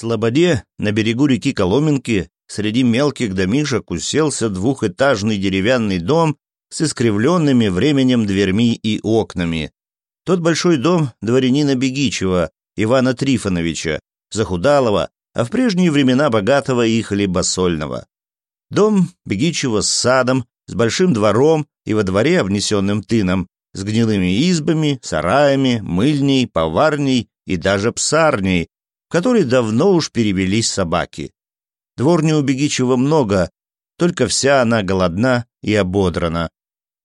Слободе, на берегу реки Коломенки, среди мелких домишек уселся двухэтажный деревянный дом с искривленными временем дверьми и окнами. Тот большой дом дворянина Бегичева, Ивана Трифоновича, захудалого, а в прежние времена богатого и хлебосольного. Дом Бегичева с садом, с большим двором и во дворе, обнесенным тыном, с гнилыми избами, сараями, мыльней, поварней и даже псарней, которой давно уж перебились собаки. Дворню у Бегичева много, только вся она голодна и ободрана.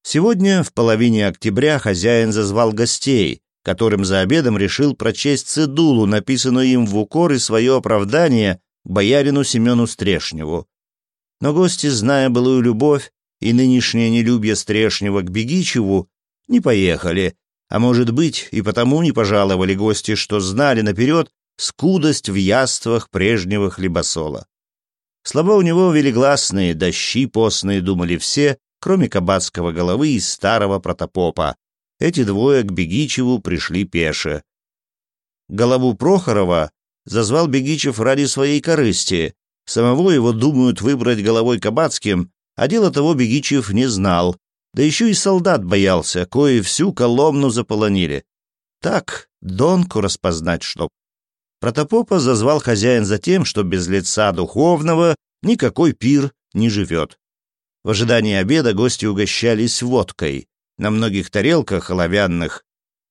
Сегодня, в половине октября, хозяин зазвал гостей, которым за обедом решил прочесть цедулу, написанную им в укор и свое оправдание к боярину Семену Стрешневу. Но гости, зная былую любовь и нынешнее нелюбие Стрешнева к Бегичеву, не поехали, а может быть и потому не пожаловали гости, что знали наперед, скудость в яствах прежнего хлебосола. Слабо у него велигласные, дощи постные думали все, кроме кабацкого головы и старого протопопа. Эти двое к Бегичеву пришли пеше. Голову Прохорова зазвал Бегичев ради своей корысти. Самого его думают выбрать головой кабацким, а дело того Бегичев не знал. Да еще и солдат боялся, кое всю коломну заполонили. Так, донку распознать, чтоб. Протопопа зазвал хозяин за тем, что без лица духовного никакой пир не живет. В ожидании обеда гости угощались водкой. На многих тарелках оловянных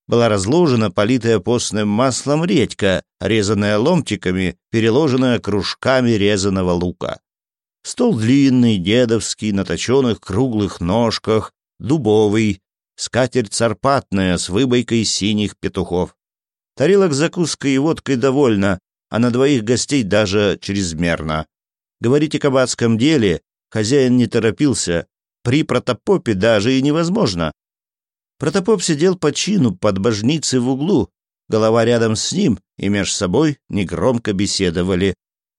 была разложена политая постным маслом редька, резанная ломтиками, переложенная кружками резаного лука. Стол длинный, дедовский, на точенных круглых ножках, дубовый, скатерть царпатная с выбойкой синих петухов. Тарелок с закуской и водкой довольно, а на двоих гостей даже чрезмерно. Говорить о кабацком деле хозяин не торопился, при протопопе даже и невозможно. Протопоп сидел по чину под божницей в углу, голова рядом с ним, и меж собой негромко беседовали.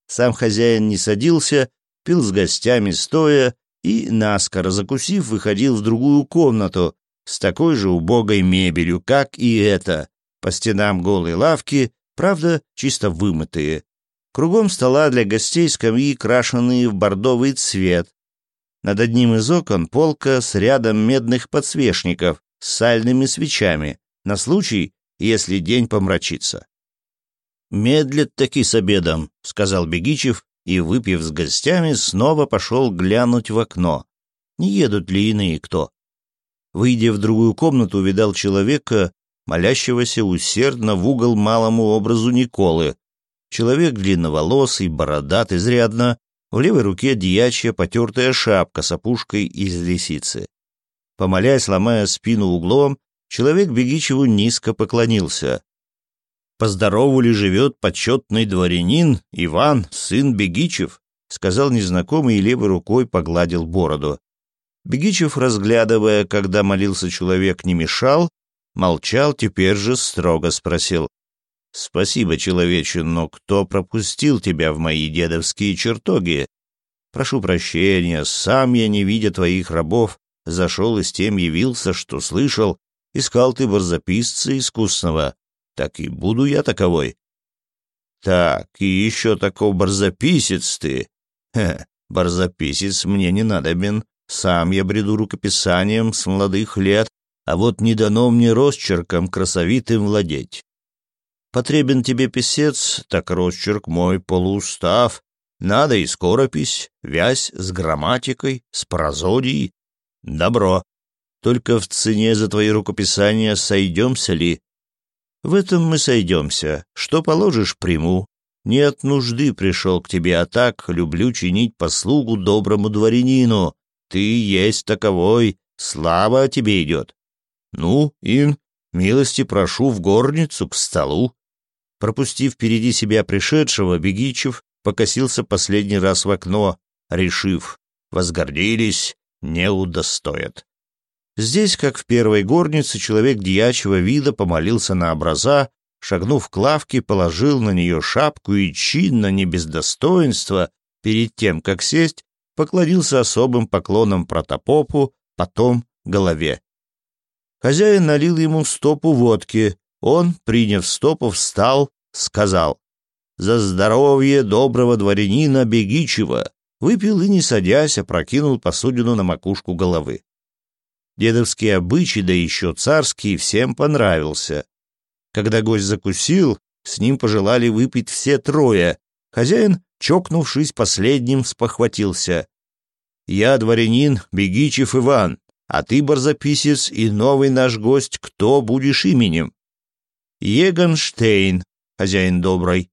Сам хозяин не садился, пил с гостями стоя и, наскоро закусив, выходил в другую комнату с такой же убогой мебелью, как и эта, по стенам голые лавки, правда, чисто вымытые. Кругом стола для гостей скамьи, крашенные в бордовый цвет. Над одним из окон полка с рядом медных подсвечников с сальными свечами, на случай, если день помрачится. «Медлят таки с обедом», — сказал Бегичев, и, выпив с гостями, снова пошел глянуть в окно. Не едут ли иные кто? Выйдя в другую комнату, увидал человека, молящегося усердно в угол малому образу Николы. Человек длинноволосый, бородат изрядно, в левой руке дьячья потертая шапка с опушкой из лисицы. Помолясь, ломая спину углом, человек Бегичеву низко поклонился. «По здорову ли живет почетный дворянин Иван, сын Бегичев?» — сказал незнакомый и левой рукой погладил бороду. Бегичев, разглядывая, когда молился человек, не мешал, Молчал, теперь же строго спросил. «Спасибо, человече, но кто пропустил тебя в мои дедовские чертоги? Прошу прощения, сам я, не видя твоих рабов, зашел и с тем явился, что слышал, искал ты барзаписца искусного. Так и буду я таковой». «Так, и еще такой барзаписец ты!» «Хе, барзаписец мне не надобен, сам я бреду рукописанием с молодых лет, а вот не дано мне росчерком красовитым владеть. Потребен тебе писец, так росчерк мой полуустав, надо и скоропись, вязь с грамматикой, с прозодией. Добро. Только в цене за твои рукописания сойдемся ли? В этом мы сойдемся. Что положишь, приму. Не от нужды пришел к тебе, а так люблю чинить послугу доброму дворянину. Ты есть таковой, слава тебе идет. «Ну, Ин, милости прошу в горницу, к столу». Пропустив впереди себя пришедшего, Бегичев покосился последний раз в окно, решив, возгордились, не удостоят. Здесь, как в первой горнице, человек дьячьего вида помолился на образа, шагнув к лавке, положил на нее шапку и чинно, не без достоинства, перед тем, как сесть, поклонился особым поклоном протопопу, потом голове Хозяин налил ему стопу водки. Он, приняв стопу, встал, сказал. «За здоровье доброго дворянина Бегичева!» Выпил и, не садясь, опрокинул посудину на макушку головы. Дедовские обычаи да еще царские всем понравился. Когда гость закусил, с ним пожелали выпить все трое. Хозяин, чокнувшись последним, спохватился. «Я дворянин Бегичев Иван, а ты, барзаписец, и новый наш гость, кто будешь именем? Егенштейн, хозяин добрый.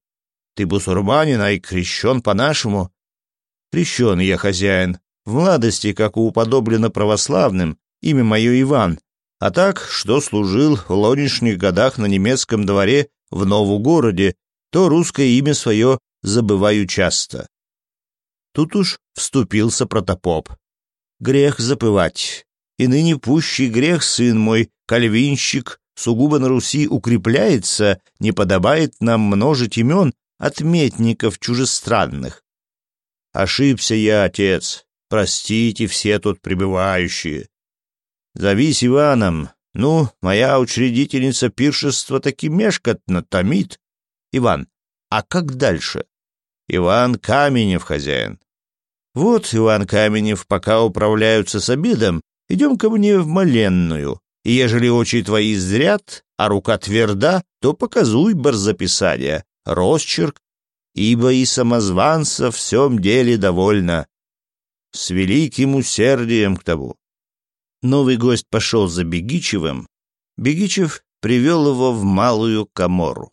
Ты бусурманин, а и крещен по-нашему. Крещен я хозяин. В младости, как уподоблено православным, имя мое Иван. А так, что служил в лонешних годах на немецком дворе в Нову городе, то русское имя свое забываю часто. Тут уж вступился протопоп. Грех запывать и ныне пущий грех, сын мой, кальвинщик, сугубо на Руси укрепляется, не подобает нам множить имен отметников чужестранных. Ошибся я, отец, простите все тут пребывающие. Зовись Иваном, ну, моя учредительница пиршества таки мешкотно томит. Иван, а как дальше? Иван Каменев хозяин. Вот Иван Каменев пока управляются с обидом идем ко мне в моленную, и ежели очи твои зрят, а рука тверда, то показуй барзаписание, росчерк, ибо и самозванца в всем деле довольно. С великим усердием к тому. Новый гость пошел за Бегичевым. Бегичев привел его в малую комору.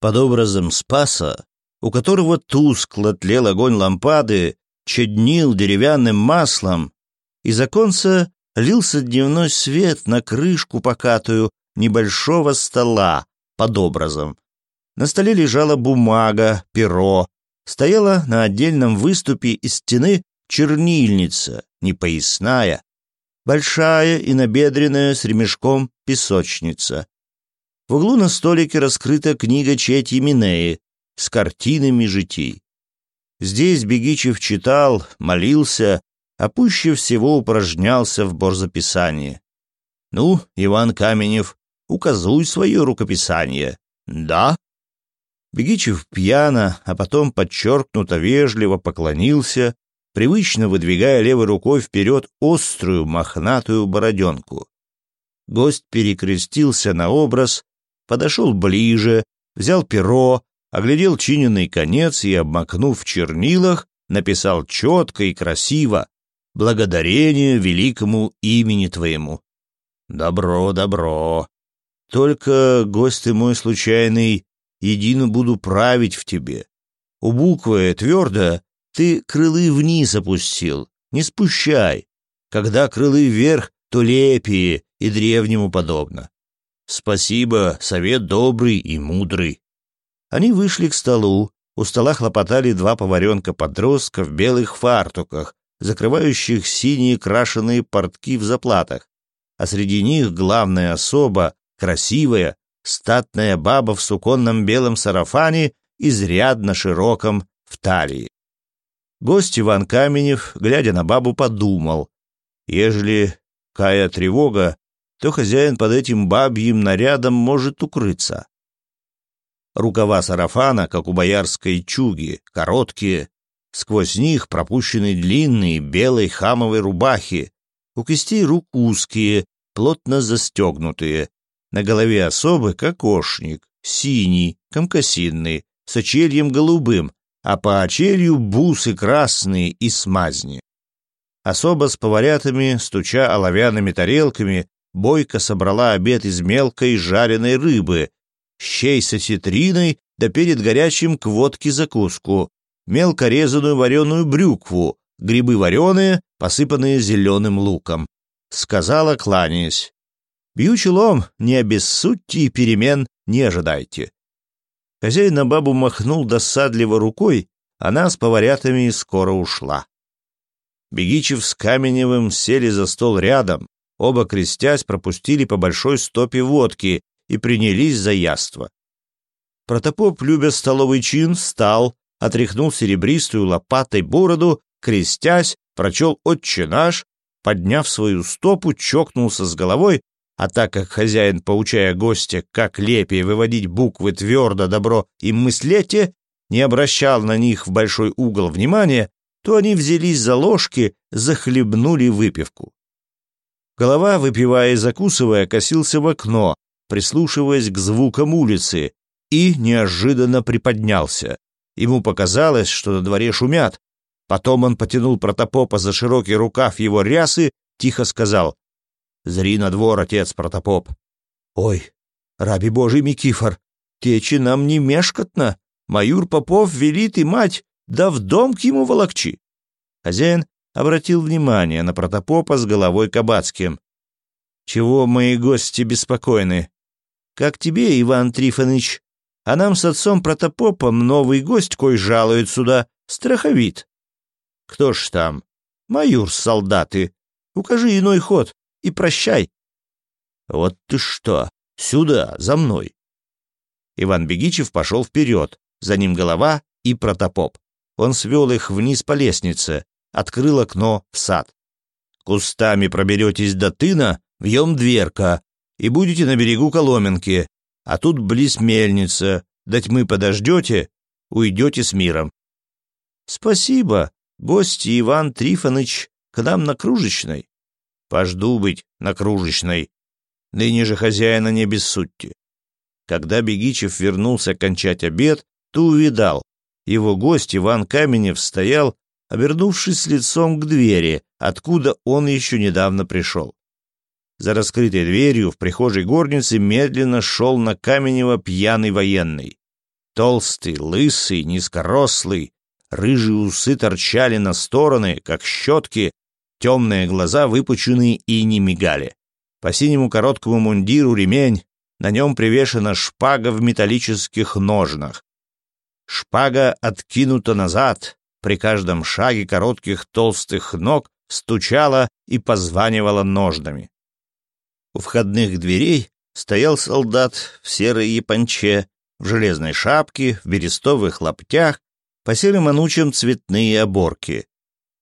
Под образом Спаса, у которого тускло тлел огонь лампады, чаднил деревянным маслом, из оконца лился дневной свет на крышку покатую небольшого стола под образом. На столе лежала бумага, перо. Стояла на отдельном выступе из стены чернильница, непоясная, большая и набедренная с ремешком песочница. В углу на столике раскрыта книга Чети Минеи с картинами житий. Здесь Бегичев читал, молился, а пуще всего упражнялся в борзописании. «Ну, Иван Каменев, указуй свое рукописание. Да?» Бегичев пьяно, а потом подчеркнуто вежливо поклонился, привычно выдвигая левой рукой вперед острую мохнатую бороденку. Гость перекрестился на образ, подошел ближе, взял перо, оглядел чиненный конец и, обмакнув в чернилах, написал четко и красиво благодарение великому имени твоему. Добро, добро. Только, гость ты мой случайный, едино буду править в тебе. У буквы твердо ты крылы вниз опустил, не спущай. Когда крылы вверх, то лепие и древнему подобно. Спасибо, совет добрый и мудрый. Они вышли к столу. У стола хлопотали два поваренка-подростка в белых фартуках, закрывающих синие крашеные портки в заплатах, а среди них главная особа, красивая, статная баба в суконном белом сарафане, изрядно широком в талии. Гость Иван Каменев, глядя на бабу, подумал, ежели кая тревога, то хозяин под этим бабьим нарядом может укрыться. Рукава сарафана, как у боярской чуги, короткие, Сквозь них пропущены длинные белой хамовой рубахи, у кистей рук узкие, плотно застегнутые. На голове особы кокошник, синий, комкосинный, с очельем голубым, а по очелью бусы красные и смазни. Особо с поварятами, стуча оловянными тарелками, бойко собрала обед из мелкой жареной рыбы, щей со ситриной да перед горячим к водке закуску, мелко резаную вареную брюкву, грибы вареные, посыпанные зеленым луком. Сказала, кланяясь. «Бью челом, не обессудьте и перемен не ожидайте». Хозяин на бабу махнул досадливо рукой, она с поварятами скоро ушла. Бегичев с Каменевым сели за стол рядом, оба, крестясь, пропустили по большой стопе водки и принялись за яство. Протопоп, любя столовый чин, встал, отряхнул серебристую лопатой бороду, крестясь, прочел «Отче наш», подняв свою стопу, чокнулся с головой, а так как хозяин, поучая гостя, как лепее выводить буквы твердо, добро и мыслете, не обращал на них в большой угол внимания, то они взялись за ложки, захлебнули выпивку. Голова, выпивая и закусывая, косился в окно, прислушиваясь к звукам улицы, и неожиданно приподнялся. Ему показалось, что на дворе шумят. Потом он потянул протопопа за широкий рукав его рясы, тихо сказал. «Зри на двор, отец протопоп». «Ой, раби божий Микифор, течи нам не мешкотно. Маюр Попов велит и мать, да в дом к ему волокчи». Хозяин обратил внимание на протопопа с головой кабацким. «Чего мои гости беспокойны? Как тебе, Иван Трифонович, а нам с отцом Протопопом новый гость кой жалует сюда, страховит. Кто ж там? Майор солдаты. Укажи иной ход и прощай. Вот ты что! Сюда, за мной! Иван Бегичев пошел вперед, за ним голова и протопоп. Он свел их вниз по лестнице, открыл окно в сад. Кустами проберетесь до тына, вьем дверка, и будете на берегу Коломенки, а тут близ мельница, дать мы подождете, уйдете с миром. Спасибо, гости Иван Трифоныч, к нам на кружечной. Пожду быть на кружечной. Ныне же хозяина не бессудьте. Когда Бегичев вернулся кончать обед, то увидал. Его гость Иван Каменев стоял, обернувшись лицом к двери, откуда он еще недавно пришел. За раскрытой дверью в прихожей горницы медленно шел на Каменева пьяный военный. Толстый, лысый, низкорослый, рыжие усы торчали на стороны, как щетки, темные глаза выпучены и не мигали. По синему короткому мундиру ремень, на нем привешена шпага в металлических ножнах. Шпага откинута назад, при каждом шаге коротких толстых ног стучала и позванивала ножнами. У входных дверей стоял солдат в серой японче, в железной шапке, в берестовых лаптях, по серым анучам цветные оборки.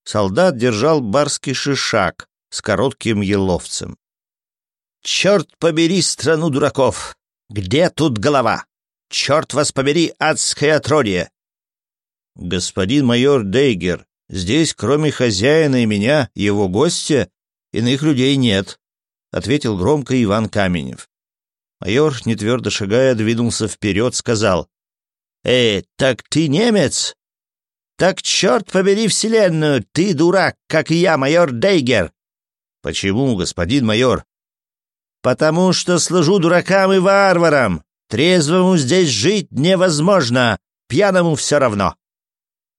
Солдат держал барский шишак с коротким еловцем. «Черт побери страну дураков! Где тут голова? Черт вас побери, адское отродье!» «Господин майор Дейгер, здесь, кроме хозяина и меня, его гостя, иных людей нет», ответил громко Иван Каменев. Майор, нетвердо шагая, двинулся вперед, сказал. «Э, так ты немец?» «Так черт побери вселенную, ты дурак, как и я, майор Дейгер!» «Почему, господин майор?» «Потому что служу дуракам и варварам. Трезвому здесь жить невозможно, пьяному все равно».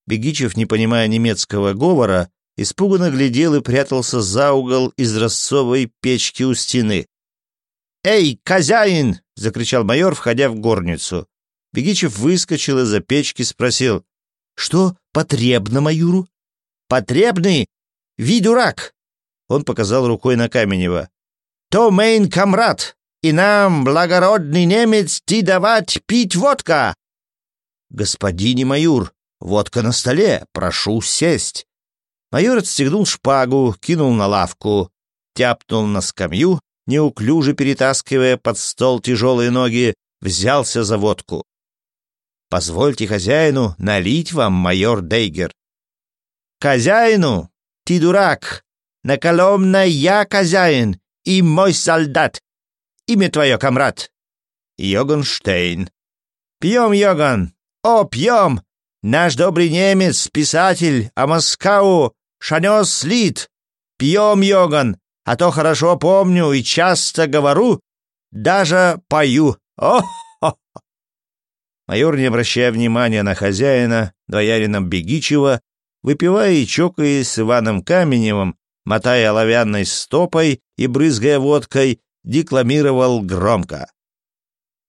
Бегичев, не понимая немецкого говора, испуганно глядел и прятался за угол израсцовой печки у стены. «Эй, хозяин!» — закричал майор, входя в горницу. Бегичев выскочил из-за печки, спросил. «Что потребно майору?» «Потребный? Ви дурак!» Он показал рукой на Каменева. «То мейн камрад, и нам, благородный немец, ти давать пить водка!» «Господине майор, водка на столе, прошу сесть!» Майор отстегнул шпагу, кинул на лавку, тяпнул на скамью, неуклюже перетаскивая под стол тяжелые ноги, взялся за водку. «Позвольте хозяину налить вам, майор Дейгер». «Хозяину? Ты дурак! На Коломна я хозяин и мой солдат! Имя твое, комрад!» Йогенштейн. «Пьем, Йоган! О, пьем! Наш добрый немец, писатель, о Москау Шанёс, слит. Пьем йоган, а то хорошо помню и часто говорю, даже пою. о. Майор, не обращая внимания на хозяина, двоярином Бегичева, выпивая и чокаясь с Иваном Каменевым, мотая оловянной стопой и брызгая водкой, декламировал громко.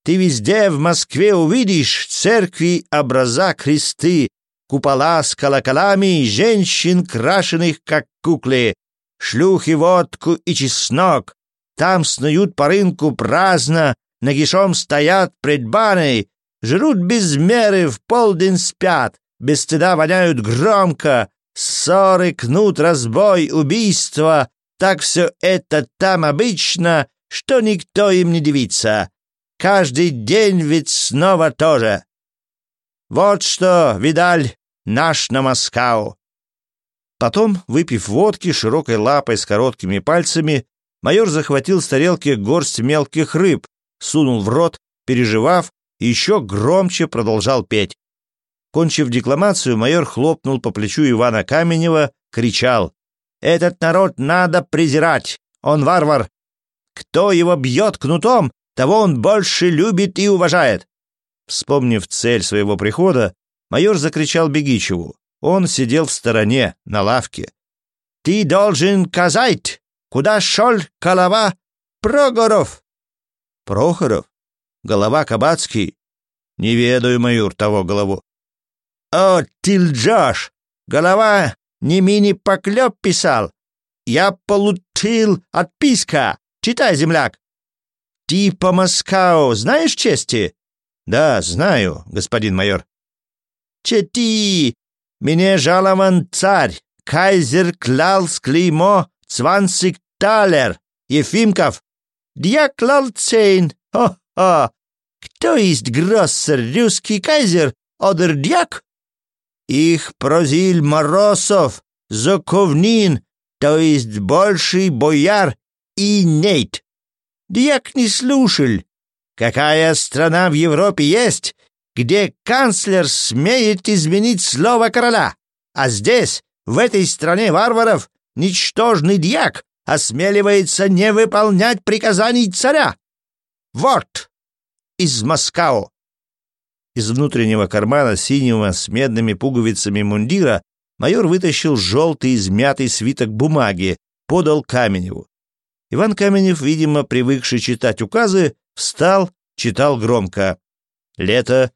«Ты везде в Москве увидишь церкви, образа, кресты, купола с колоколами, женщин, крашеных как куклы, шлюхи водку и чеснок. Там снуют по рынку праздно, нагишом стоят пред баной, жрут без меры, в полдень спят, без стыда воняют громко, ссоры, кнут, разбой, убийства. Так все это там обычно, что никто им не дивится. Каждый день ведь снова тоже. Вот что, видаль, наш на Москау!» Потом, выпив водки широкой лапой с короткими пальцами, майор захватил с тарелки горсть мелких рыб, сунул в рот, переживав, и еще громче продолжал петь. Кончив декламацию, майор хлопнул по плечу Ивана Каменева, кричал «Этот народ надо презирать! Он варвар! Кто его бьет кнутом, того он больше любит и уважает!» Вспомнив цель своего прихода, Майор закричал Бегичеву. Он сидел в стороне, на лавке. «Ты должен казать, куда шел голова Прогоров!» «Прохоров? Голова Кабацкий?» «Не ведаю, майор, того голову». «О, ты лжешь! Голова не мини-поклеп писал! Я получил отписка! Читай, земляк!» «Ты по Москау знаешь чести?» «Да, знаю, господин майор». Чети! Мне жалован царь, кайзер клал с клеймо цванцик талер, Ефимков. Я клал цейн, хо-хо! Кто есть гроссер, русский кайзер, одер дьяк? Их прозил Моросов, Заковнин, то есть больший бояр и нейт. Дьяк не слушал. Какая страна в Европе есть, где канцлер смеет изменить слово короля, а здесь, в этой стране варваров, ничтожный дьяк осмеливается не выполнять приказаний царя. Вот! Из Москау!» Из внутреннего кармана синего с медными пуговицами мундира майор вытащил желтый измятый свиток бумаги, подал Каменеву. Иван Каменев, видимо, привыкший читать указы, встал, читал громко. «Лето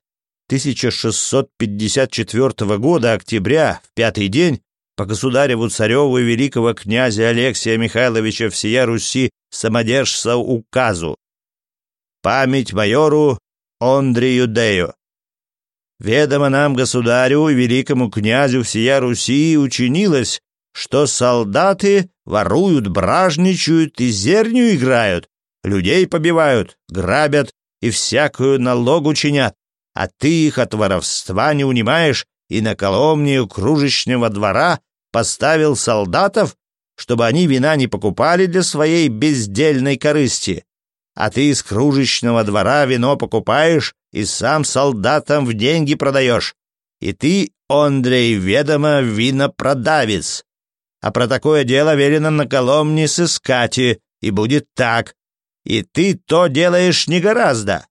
1654 года октября в пятый день по государеву цареву великого князя Алексия Михайловича всея Руси самодержца указу. Память майору Андрею Дею. Ведомо нам, государю и великому князю всея Руси, учинилось, что солдаты воруют, бражничают и зерню играют, людей побивают, грабят и всякую налогу чинят а ты их от воровства не унимаешь и на коломнию кружечного двора поставил солдатов, чтобы они вина не покупали для своей бездельной корысти. А ты из кружечного двора вино покупаешь и сам солдатам в деньги продаешь. И ты, Андрей, ведомо винопродавец. А про такое дело велено на коломне сыскати, и будет так. И ты то делаешь не гораздо.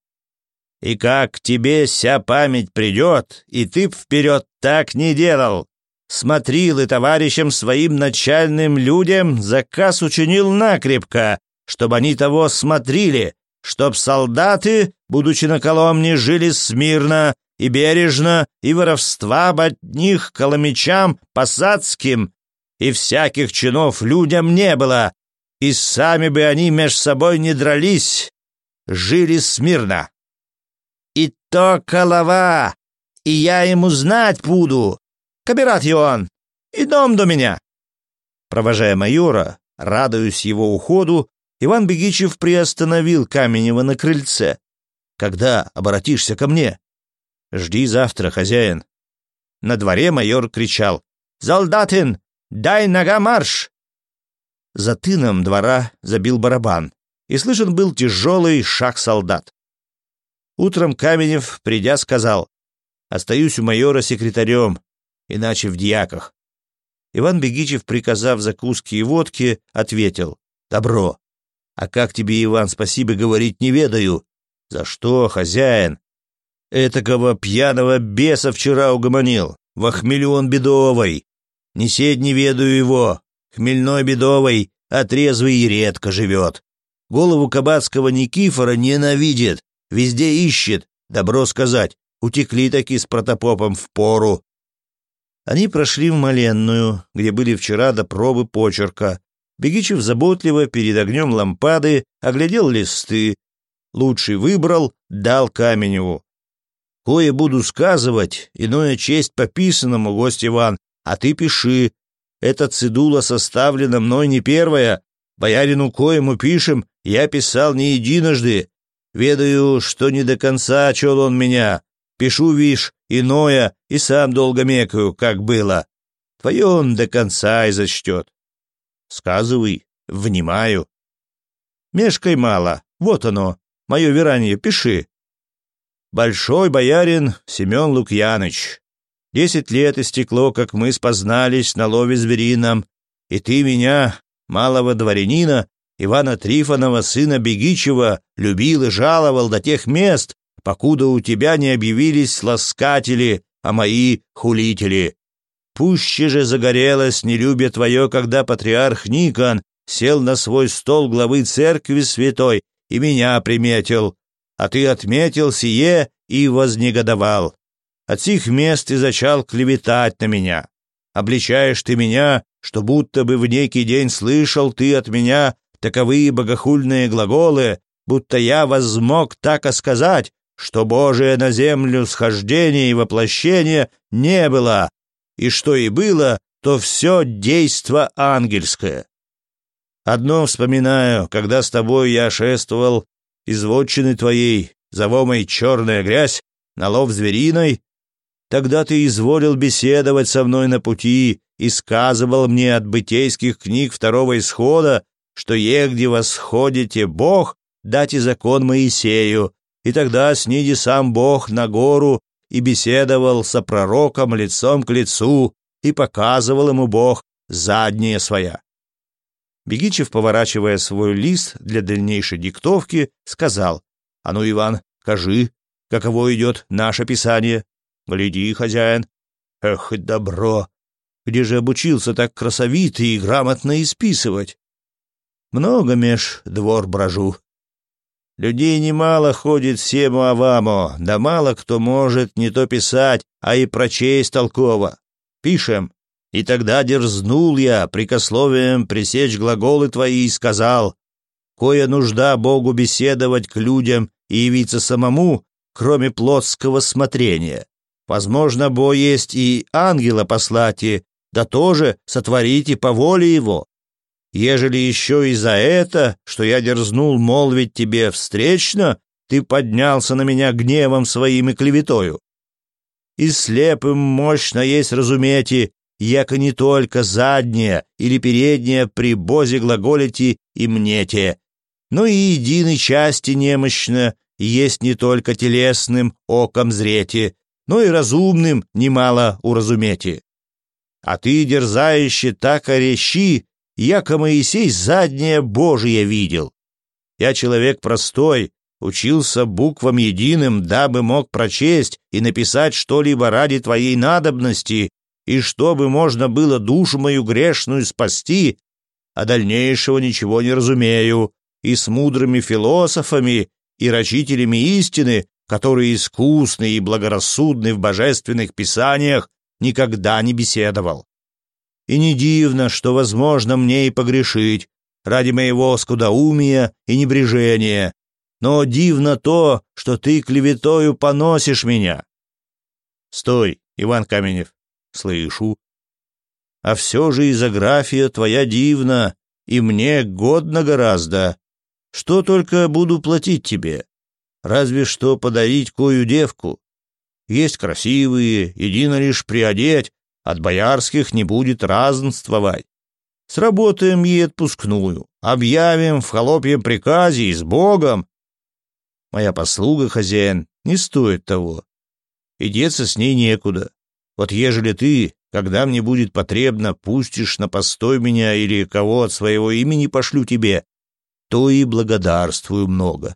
И как тебе вся память придет, и ты вперед так не делал. Смотрил и товарищам своим начальным людям заказ учинил накрепко, чтобы они того смотрели, чтоб солдаты, будучи на Коломне, жили смирно и бережно, и воровства от них коломичам посадским, и всяких чинов людям не было, и сами бы они меж собой не дрались, жили смирно и то колова, и я ему знать буду. Кабират Иоанн, идем до меня. Провожая майора, радуясь его уходу, Иван Бегичев приостановил Каменева на крыльце. «Когда обратишься ко мне?» «Жди завтра, хозяин». На дворе майор кричал. «Солдатин, дай нога марш!» За тыном двора забил барабан, и слышен был тяжелый шаг солдат. Утром Каменев, придя, сказал, «Остаюсь у майора секретарем, иначе в дьяках». Иван Бегичев, приказав закуски и водки, ответил, «Добро». «А как тебе, Иван, спасибо говорить не ведаю». «За что, хозяин?» «Этакого пьяного беса вчера угомонил, во хмелион бедовой. Не сеть не ведаю его, хмельной бедовой, а трезвый и редко живет. Голову кабацкого Никифора ненавидит, Везде ищет, добро сказать. Утекли таки с протопопом в пору. Они прошли в Маленную, где были вчера до пробы почерка. Бегичев заботливо перед огнем лампады оглядел листы. Лучший выбрал, дал Каменеву. «Кое буду сказывать, иное честь пописанному гость Иван, а ты пиши. Эта цедула составлена мной не первая. Боярину коему пишем, я писал не единожды, Ведаю, что не до конца чел он меня. Пишу, вишь, иное, и сам долго мекаю, как было. Твое он до конца и зачтет. Сказывай, внимаю. Мешкой мало, вот оно, мое верание, пиши. Большой боярин Семен Лукьяныч. Десять лет истекло, как мы спознались на лове зверином, и ты меня, малого дворянина, Ивана Трифонова, сына Бегичева, любил и жаловал до тех мест, покуда у тебя не объявились ласкатели, а мои хулители. Пуще же загорелось нелюбие твое, когда патриарх Никон сел на свой стол главы церкви святой и меня приметил, а ты отметил сие и вознегодовал. От сих мест и зачал клеветать на меня. Обличаешь ты меня, что будто бы в некий день слышал ты от меня таковые богохульные глаголы, будто я возмог так сказать, что Божие на землю схождение и воплощение не было, и что и было, то все действо ангельское. Одно вспоминаю, когда с тобой я шествовал из вотчины твоей, завомой черная грязь, на лов звериной, тогда ты изволил беседовать со мной на пути и сказывал мне от бытейских книг второго исхода, что егде восходите Бог, дайте закон Моисею, и тогда сниди сам Бог на гору и беседовал со пророком лицом к лицу, и показывал ему Бог задние своя. Бегичев, поворачивая свой лист для дальнейшей диктовки, сказал, «А ну, Иван, кажи, каково идет наше писание? Гляди, хозяин». «Эх, добро! Где же обучился так красовито и грамотно исписывать?» Много меж двор брожу. Людей немало ходит всему авамо, да мало кто может не то писать, а и прочесть толково. Пишем. И тогда дерзнул я прикословием пресечь глаголы твои и сказал, «Кое нужда Богу беседовать к людям и явиться самому, кроме плотского смотрения. Возможно, Бо есть и ангела послать, и, да тоже сотворите по воле его, Ежели еще и за это, что я дерзнул молвить тебе встречно, ты поднялся на меня гневом своим и клеветою. И слепым мощно есть разумете, яко не только заднее или переднее при бозе глаголите и мнете, но и единой части немощно есть не только телесным оком зрете, но и разумным немало уразумете. А ты, дерзающий так орещи, яко Моисей заднее Божие видел. Я человек простой, учился буквам единым, дабы мог прочесть и написать что-либо ради твоей надобности, и чтобы можно было душу мою грешную спасти, а дальнейшего ничего не разумею, и с мудрыми философами и рачителями истины, которые искусны и благорассудны в божественных писаниях, никогда не беседовал и не дивно, что возможно мне и погрешить, ради моего скудоумия и небрежения, но дивно то, что ты клеветою поносишь меня. Стой, Иван Каменев, слышу. А все же изография твоя дивна, и мне годно гораздо. Что только буду платить тебе? Разве что подарить кою девку. Есть красивые, едино лишь приодеть, от боярских не будет разнствовать. Сработаем ей отпускную, объявим в холопье приказе и с Богом. Моя послуга, хозяин, не стоит того. И деться с ней некуда. Вот ежели ты, когда мне будет потребно, пустишь на постой меня или кого от своего имени пошлю тебе, то и благодарствую много.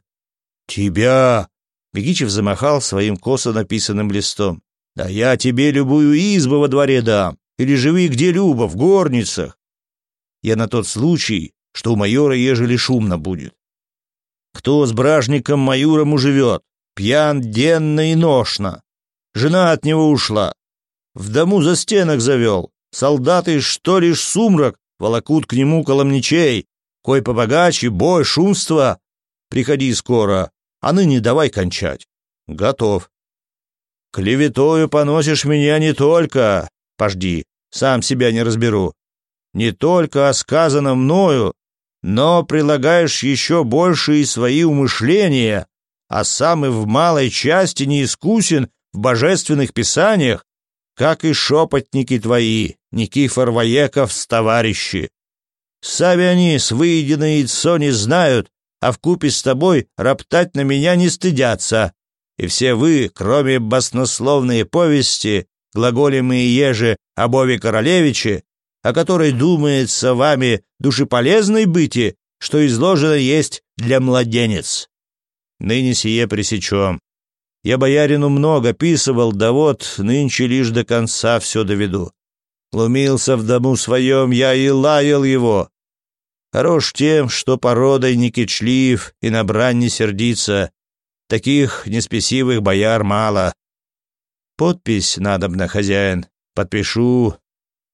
Тебя!» Бегичев замахал своим косо написанным листом. Да я тебе любую избу во дворе дам, или живи где любо, в горницах. Я на тот случай, что у майора ежели шумно будет. Кто с бражником майором уживет, пьян денно и ношно. Жена от него ушла. В дому за стенок завел. Солдаты, что лишь сумрак, волокут к нему коломничей. Кой побогаче, бой, шумство. Приходи скоро, а ныне давай кончать. Готов. Клеветою поносишь меня не только... Пожди, сам себя не разберу. Не только о сказанном мною, но прилагаешь еще больше и свои умышления, а сам и в малой части не искусен в божественных писаниях, как и шепотники твои, Никифор Воеков товарищи. Сами они с выеденное яйцо не знают, а вкупе с тобой роптать на меня не стыдятся и все вы, кроме баснословной повести, глаголемые еже об Ове Королевиче, о которой думается вами душеполезной быти, что изложено есть для младенец. Ныне сие пресечем. Я боярину много писывал, да вот нынче лишь до конца все доведу. Лумился в дому своем я и лаял его. Хорош тем, что породой не кичлив и на брань не сердится, Таких неспесивых бояр мало. Подпись надобно, хозяин. Подпишу.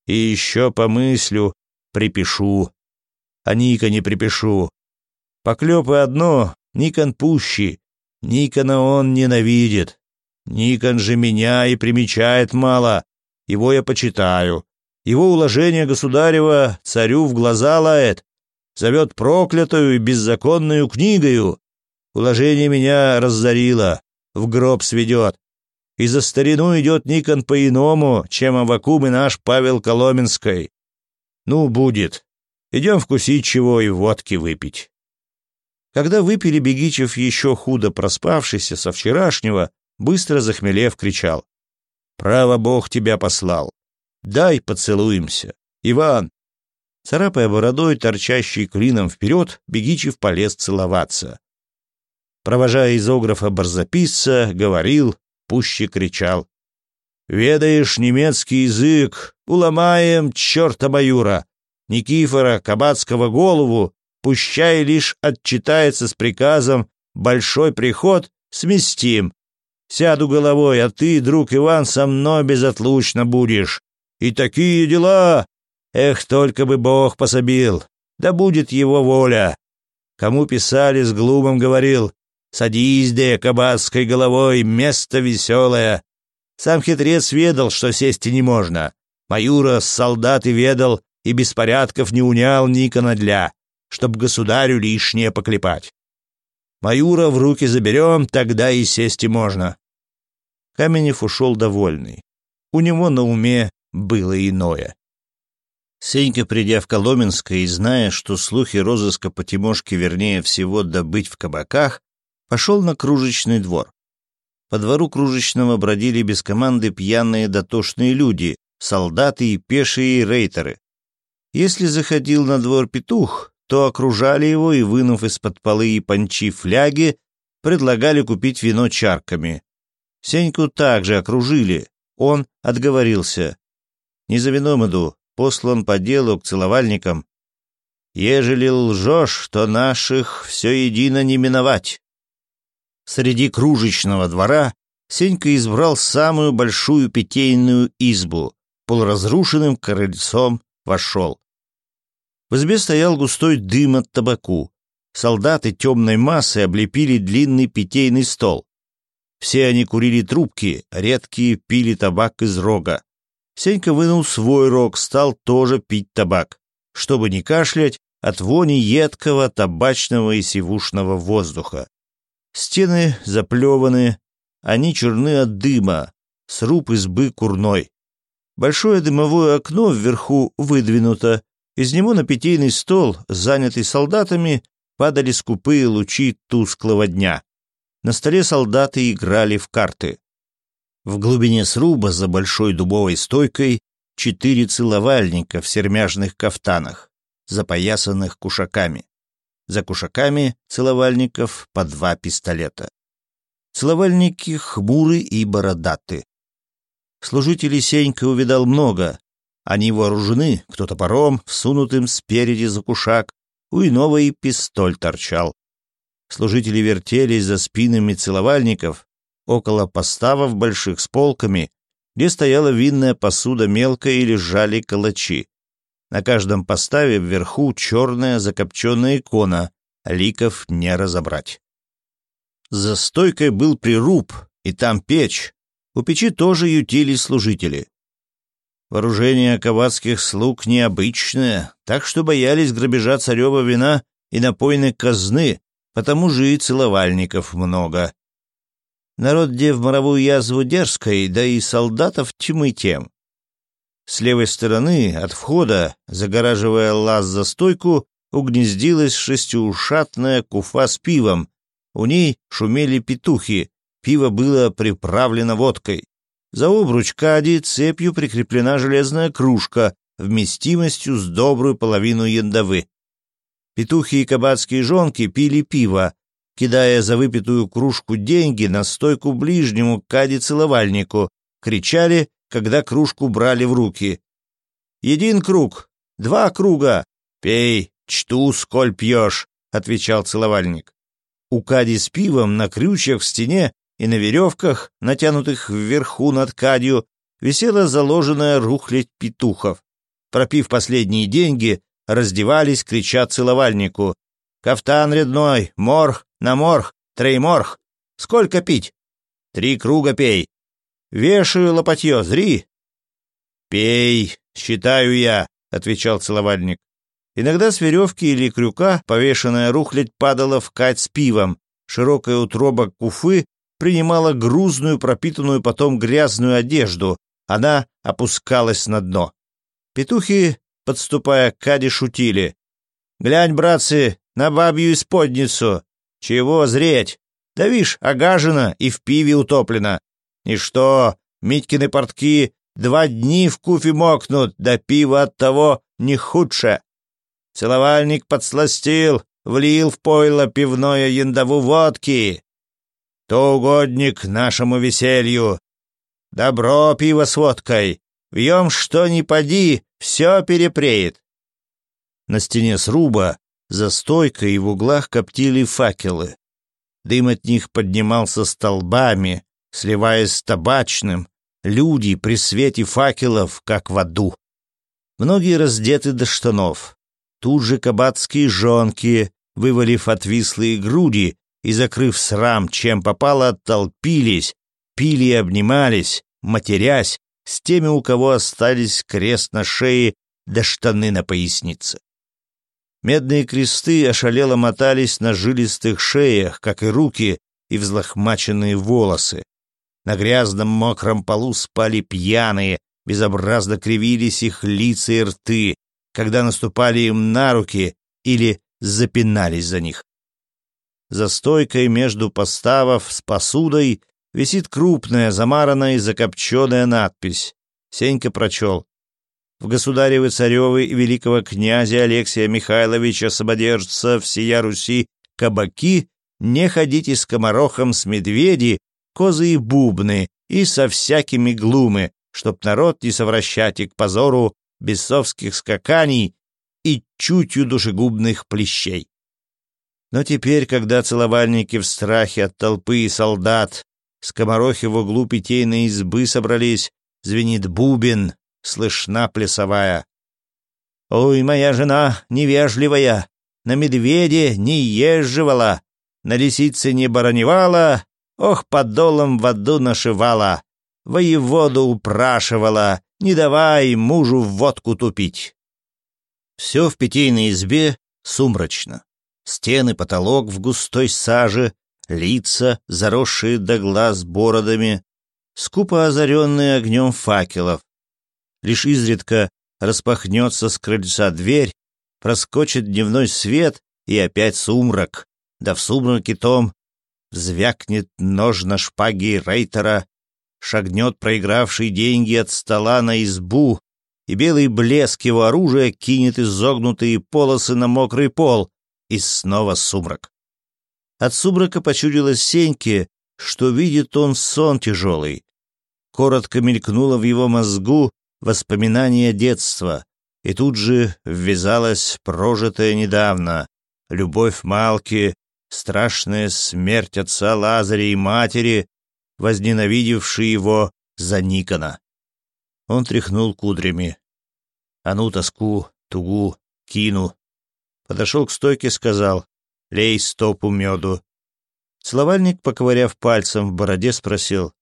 И еще по помыслю. Припишу. А Ника не припишу. Поклепы одно, Никон пущи. Никона он ненавидит. Никон же меня и примечает мало. Его я почитаю. Его уложение государева царю в глаза лает. Зовет проклятую и беззаконную книгою. Уложение меня разорило, в гроб сведет. И за старину идет Никон по-иному, чем Авакум и наш Павел Коломенской. Ну, будет. Идем вкусить чего и водки выпить. Когда выпили, Бегичев, еще худо проспавшийся со вчерашнего, быстро захмелев, кричал. «Право Бог тебя послал. Дай поцелуемся. Иван!» Царапая бородой, торчащий клином вперед, Бегичев полез целоваться провожая изографа Барзаписца, говорил, пуще кричал. «Ведаешь немецкий язык, уломаем черта Баюра, Никифора Кабацкого голову, пущай лишь отчитается с приказом «Большой приход сместим». Сяду головой, а ты, друг Иван, со мной безотлучно будешь. И такие дела! Эх, только бы Бог пособил! Да будет его воля!» Кому писали, с глумом говорил, Садись, де, кабаской головой, место веселое. Сам хитрец ведал, что сесть и не можно. Маюра с солдаты ведал и беспорядков не унял Никона для, чтоб государю лишнее поклепать. Маюра в руки заберем, тогда и сесть и можно. Каменев ушел довольный. У него на уме было иное. Сенька, придя в Коломенское и зная, что слухи розыска по Тимошке вернее всего добыть в кабаках, пошел на кружечный двор. По двору кружечного бродили без команды пьяные дотошные люди, солдаты и пешие рейтеры. Если заходил на двор петух, то окружали его и, вынув из-под полы и панчи фляги, предлагали купить вино чарками. Сеньку также окружили. Он отговорился. «Не за вином иду, послан по делу к целовальникам. Ежели лжешь, то наших все едино не миновать». Среди кружечного двора Сенька избрал самую большую питейную избу, полуразрушенным крыльцом вошел. В избе стоял густой дым от табаку. Солдаты темной массы облепили длинный питейный стол. Все они курили трубки, редкие пили табак из рога. Сенька вынул свой рог, стал тоже пить табак, чтобы не кашлять от вони едкого табачного и сивушного воздуха. Стены заплеваны, они черны от дыма, сруб избы курной. Большое дымовое окно вверху выдвинуто, из него на питейный стол, занятый солдатами, падали скупые лучи тусклого дня. На столе солдаты играли в карты. В глубине сруба за большой дубовой стойкой четыре целовальника в сермяжных кафтанах, запоясанных кушаками за кушаками целовальников по два пистолета. Целовальники хмуры и бородаты. Служителей Сенька увидал много. Они вооружены, кто топором, всунутым спереди за кушак, у иного и пистоль торчал. Служители вертелись за спинами целовальников, около поставов больших с полками, где стояла винная посуда мелкая и лежали калачи. На каждом поставе вверху черная закопченная икона, ликов не разобрать. За стойкой был прируб, и там печь. У печи тоже ютились служители. Вооружение ковацких слуг необычное, так что боялись грабежа царева вина и напойной казны, потому же и целовальников много. Народ де в моровую язву дерзкой, да и солдатов тьмы тем. С левой стороны от входа, загораживая лаз за стойку, угнездилась шестиушатная куфа с пивом. У ней шумели петухи, пиво было приправлено водкой. За обруч кади цепью прикреплена железная кружка вместимостью с добрую половину яндовы. Петухи и кабацкие жонки пили пиво, кидая за выпитую кружку деньги на стойку ближнему кади-целовальнику, кричали когда кружку брали в руки. «Един круг! Два круга! Пей! Чту, сколь пьешь!» — отвечал целовальник. У кади с пивом на крючьях в стене и на веревках, натянутых вверху над кадью, висела заложенная рухлядь петухов. Пропив последние деньги, раздевались, крича целовальнику. «Кафтан рядной! Морх! На морх! Троеморх! Сколько пить?» «Три круга пей! Вешаю лопатье, зри!» «Пей, считаю я», — отвечал целовальник. Иногда с веревки или крюка повешенная рухлядь падала в кать с пивом. Широкая утроба куфы принимала грузную, пропитанную потом грязную одежду. Она опускалась на дно. Петухи, подступая к Каде, шутили. «Глянь, братцы, на бабью исподницу! Чего зреть? Да вишь, агажена и в пиве утоплена. И что, Митькины портки два дни в куфе мокнут, да пиво от того не худше. Целовальник подсластил, влил в пойло пивное яндову водки. То угодник нашему веселью. Добро пиво с водкой. Вьем что ни поди, все перепреет. На стене сруба, за стойкой и в углах коптили факелы. Дым от них поднимался столбами, сливаясь с табачным, люди при свете факелов, как в аду. Многие раздеты до штанов. Тут же кабацкие жонки, вывалив отвислые груди и закрыв срам, чем попало, оттолпились, пили и обнимались, матерясь, с теми, у кого остались крест на шее да штаны на пояснице. Медные кресты ошалело мотались на жилистых шеях, как и руки и взлохмаченные волосы. На грязном мокром полу спали пьяные, безобразно кривились их лица и рты, когда наступали им на руки или запинались за них. За стойкой между поставов с посудой висит крупная, замаранная и закопченная надпись. Сенька прочел. В государевы царевы и великого князя Алексия Михайловича Сободержца всея Руси кабаки не ходите с комарохом с медведи козы и бубны, и со всякими глумы, чтоб народ не совращать и к позору бесовских скаканий и чутью душегубных плещей. Но теперь, когда целовальники в страхе от толпы и солдат, скоморохи в углу питейной избы собрались, звенит бубен, слышна плясовая. «Ой, моя жена невежливая, на медведе не езживала, на лисице не бароневала, Ох, подолом в аду нашивала, воеводу упрашивала, не давай мужу водку тупить. Все в питейной избе сумрачно. Стены, потолок в густой саже, лица, заросшие до глаз бородами, скупо озаренные огнем факелов. Лишь изредка распахнется с крыльца дверь, проскочит дневной свет и опять сумрак. Да в сумраке том Взвякнет нож на шпаге Рейтера, шагнет проигравший деньги от стола на избу, и белый блеск его оружия кинет изогнутые полосы на мокрый пол, и снова сумрак. От сумрака почудилось Сеньке, что видит он сон тяжелый. Коротко мелькнуло в его мозгу воспоминание детства, и тут же ввязалась прожитая недавно любовь Малки страшная смерть отца Лазаря и матери, возненавидевшей его за Никона. Он тряхнул кудрями. А ну тоску, тугу, кину. Подошел к стойке, сказал, лей стопу меду. Словальник, поковыряв пальцем в бороде, спросил,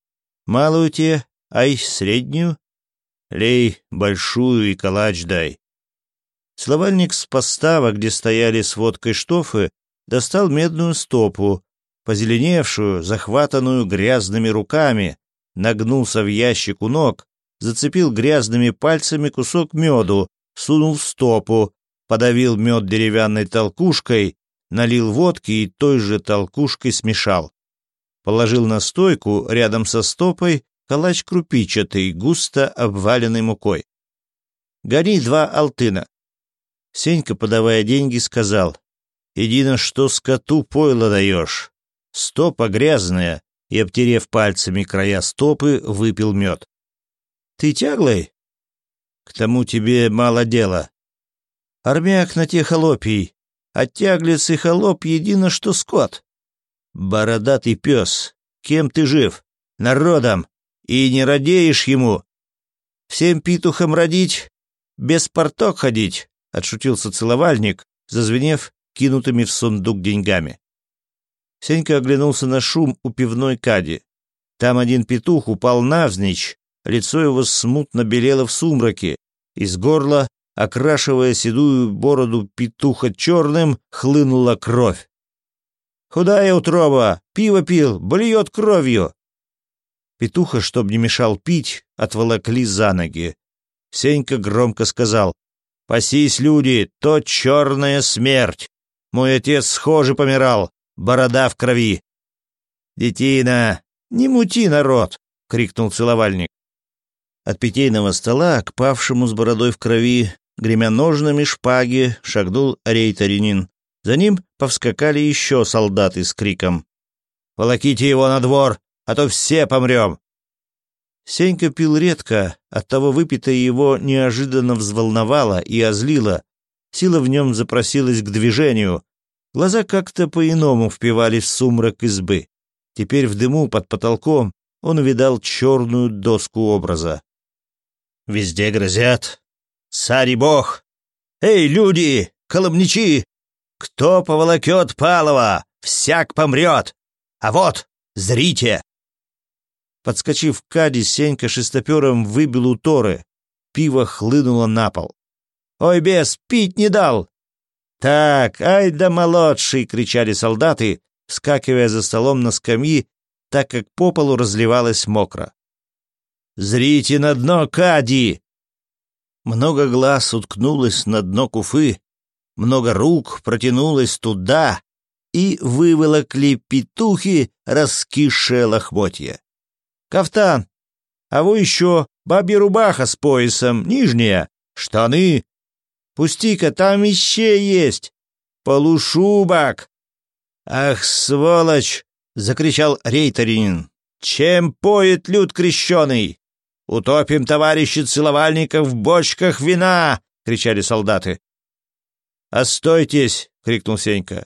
малую те, ай среднюю? Лей большую и калач дай. Словальник с постава, где стояли с водкой штофы, достал медную стопу, позеленевшую, захватанную грязными руками, нагнулся в ящик у ног, зацепил грязными пальцами кусок меду, сунул в стопу, подавил мед деревянной толкушкой, налил водки и той же толкушкой смешал. Положил на стойку рядом со стопой калач крупичатый, густо обваленный мукой. Гони два алтына». Сенька, подавая деньги, сказал, Едино, что скоту пойло даешь. Стопа грязная, и, обтерев пальцами края стопы, выпил мед. Ты тяглый? К тому тебе мало дела. Армяк на те холопий, а и холоп едино, что скот. Бородатый пес, кем ты жив? Народом. И не радеешь ему. Всем петухам родить, без порток ходить, — отшутился целовальник, зазвенев кинутыми в сундук деньгами. Сенька оглянулся на шум у пивной кади. Там один петух упал навзничь, лицо его смутно белело в сумраке, из горла, окрашивая седую бороду петуха черным, хлынула кровь. «Худая утроба! Пиво пил, блюет кровью!» Петуха, чтоб не мешал пить, отволокли за ноги. Сенька громко сказал «Пасись, люди, то черная смерть!» Мой отец схоже помирал, борода в крови. «Детина, не мути народ!» — крикнул целовальник. От питейного стола к павшему с бородой в крови, гремя ножными шпаги, шагнул рейторинин. За ним повскакали еще солдаты с криком. «Волоките его на двор, а то все помрем!» Сенька пил редко, оттого выпитое его неожиданно взволновало и озлило, Сила в нем запросилась к движению. Глаза как-то по-иному впивались в сумрак избы. Теперь в дыму под потолком он увидал черную доску образа. «Везде грозят. Царь и бог! Эй, люди, коломничи! Кто поволокет Палова, всяк помрет! А вот, зрите!» Подскочив к Каде, Сенька шестопером выбил уторы, Пиво хлынуло на пол. «Ой, бес, пить не дал!» «Так, ай да молодший!» — кричали солдаты, вскакивая за столом на скамьи, так как по полу разливалось мокро. «Зрите на дно, Кади!» Много глаз уткнулось на дно куфы, много рук протянулось туда и выволокли петухи раскисшее лохмотье. «Кафтан! А вы еще бабья рубаха с поясом, нижняя, штаны Пусти-ка, там еще есть! Полушубок!» «Ах, сволочь!» — закричал Рейтерин. «Чем поет люд крещеный? Утопим товарищи целовальников в бочках вина!» — кричали солдаты. «Остойтесь!» — крикнул Сенька.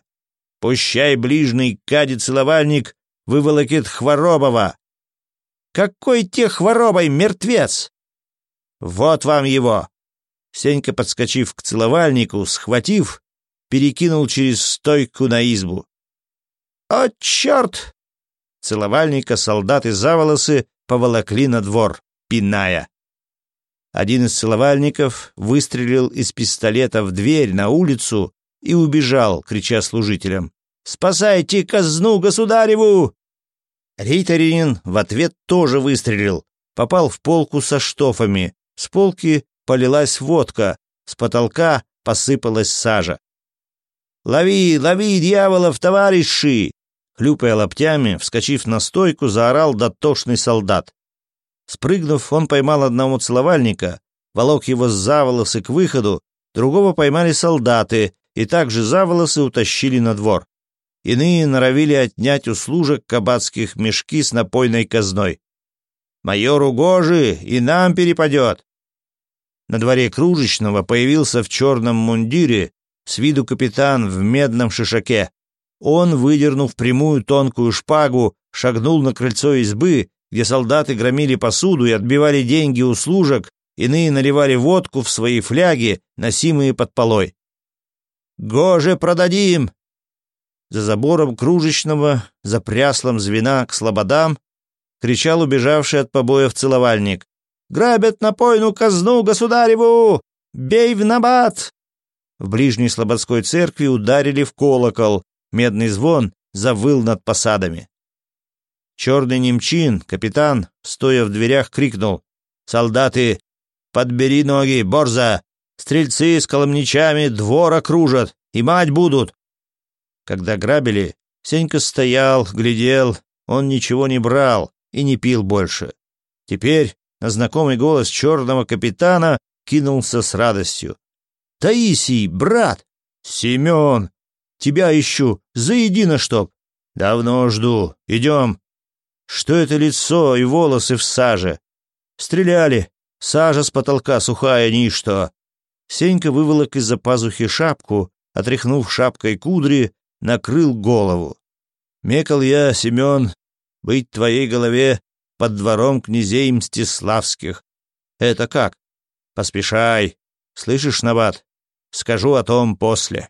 «Пущай ближний кади-целовальник выволокит Хворобова!» «Какой те Хворобой, мертвец!» «Вот вам его! Сенька, подскочив к целовальнику, схватив, перекинул через стойку на избу. «О, черт!» Целовальника солдаты за волосы поволокли на двор, пиная. Один из целовальников выстрелил из пистолета в дверь на улицу и убежал, крича служителям. «Спасайте казну государеву!» Рейтерин в ответ тоже выстрелил, попал в полку со штофами, с полки полилась водка, с потолка посыпалась сажа. «Лови, лови, дьяволов, товарищи!» Хлюпая лоптями, вскочив на стойку, заорал дотошный солдат. Спрыгнув, он поймал одного целовальника, волок его с заволосы к выходу, другого поймали солдаты и также заволосы утащили на двор. Иные норовили отнять у служек кабацких мешки с напойной казной. «Майору Гожи и нам перепадет!» На дворе кружечного появился в черном мундире с виду капитан в медном шишаке. Он, выдернув прямую тонкую шпагу, шагнул на крыльцо избы, где солдаты громили посуду и отбивали деньги у служек, иные наливали водку в свои фляги, носимые под полой. «Гоже продадим!» За забором кружечного, за пряслом звена к слободам, кричал убежавший от побоев целовальник. Грабят напойную казну государеву! Бей в набат!» В ближней слободской церкви ударили в колокол. Медный звон завыл над посадами. Черный немчин, капитан, стоя в дверях, крикнул. «Солдаты, подбери ноги, борза! Стрельцы с коломничами двор окружат, и мать будут!» Когда грабили, Сенька стоял, глядел, он ничего не брал и не пил больше. Теперь Знакомый голос черного капитана кинулся с радостью. «Таисий, брат!» «Семен! Тебя ищу! заеди на чтоб!» «Давно жду. Идем!» «Что это лицо и волосы в саже?» «Стреляли! Сажа с потолка сухая, ничто!» Сенька выволок из-за пазухи шапку, отряхнув шапкой кудри, накрыл голову. «Мекал я, Семен, быть твоей голове под двором князей Мстиславских. Это как? Поспешай. Слышишь, Набат? Скажу о том после.